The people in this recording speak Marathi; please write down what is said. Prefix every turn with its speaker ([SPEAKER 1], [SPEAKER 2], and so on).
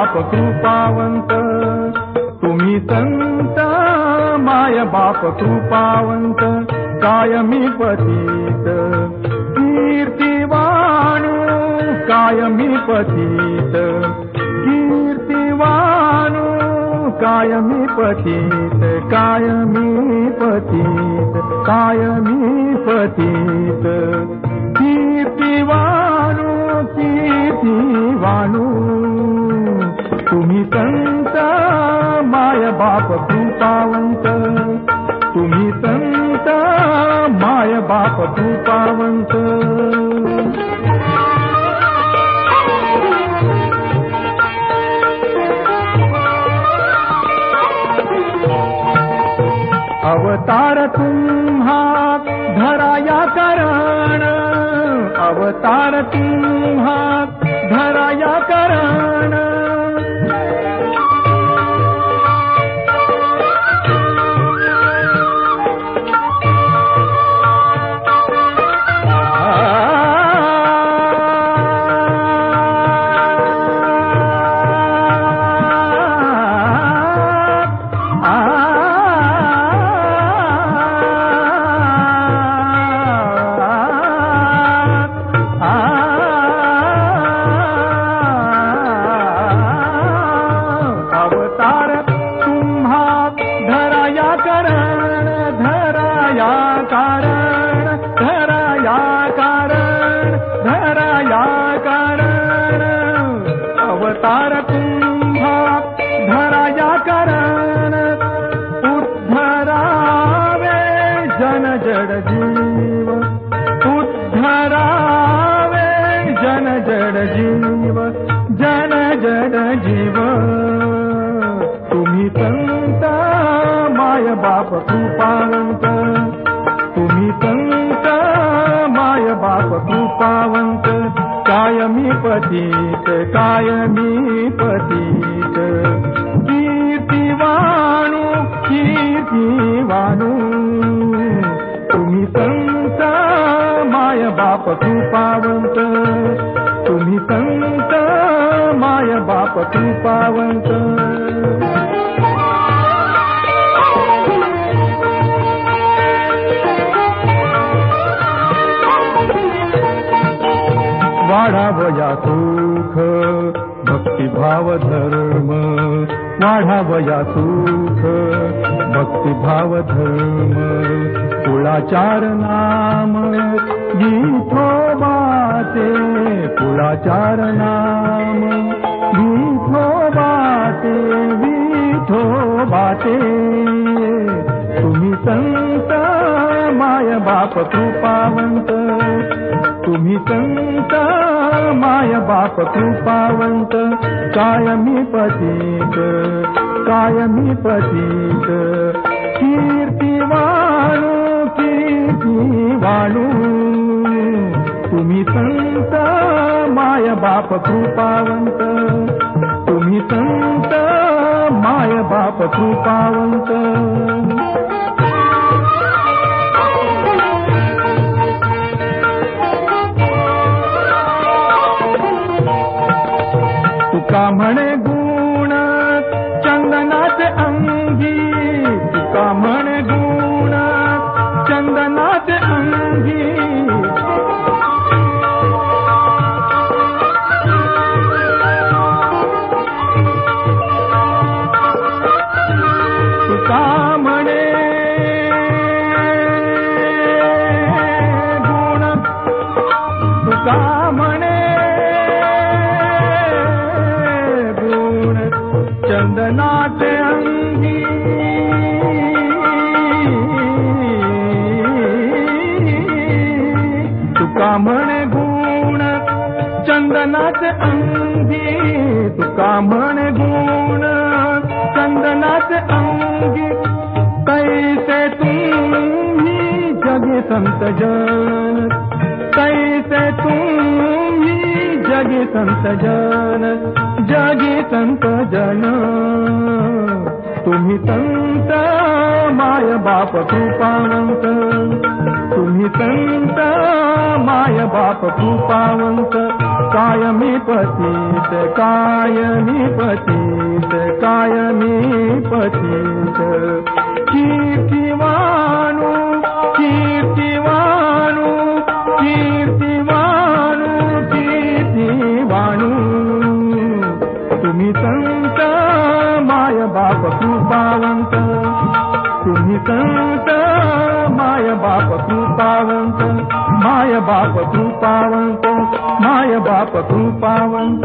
[SPEAKER 1] बाप कृपावंत तुम्ही संत माय बाप कृपावंत कायमी पतीत। कीर्तिवाणू कायमी पतीत। कीर्तिवाणू कायमी पतीत पावंत. तुम्ही संत माय बाप कृपावंत अवतार तुम्हा धराया करण. अवतार तुम्हा धराया करण. म्भा धरजाकरण उद्धरावे जनजडजीव। उद्धरावे जनजडजीव जनजडजीव तुम्ही तन्त माय बाप कृपावन्त तुम्ही तन्त माय बाप कृपावन्त कायमी पतीत कायमी पतीत. कीर्तिवाणू कीर्तिवाणू. तुम्ही संत माय बाप कृपावंत. तुम्ही संत माय बाप तू पावंत सुख भक्तिभाव धर्म वाढावया सुख भक्तिभाव धर्म कुळाचार नाम विठोबाचे कुळाचार नाम विठोबाचे विठोबाचे तुम्ही संत माय बाप कृपावंत। तुम्ही संत माय बाप कृपावंत. कायमी पतीत? कायमी पतीत? कीर्तिवाणू कीर्तिवाणू तुम्ही संत माय बाप कृपावंत. तुम्ही संत माय बाप कृपावंत. गुण चंदनाचे अंगी तुका गुण चंदनाचे अंगी। तुका गुण चंदनाचे अंगी तुका म्हणे गुण चंदनाचे अंगी। तुका म्हणे गुण चंदनाचे अंगी। कैसे तुम्ही जगी संत जन। जागे संत जन जागे संत जन. तुम्ही संत माय बाप कृपावंत. तुम्ही संत माय बाप कृपावंत. कायमी पतित कायमी पतित कायमी पतीत. संत माय बाप कृपावंत माय बाप कृपावंत माय बाप कृपावंत.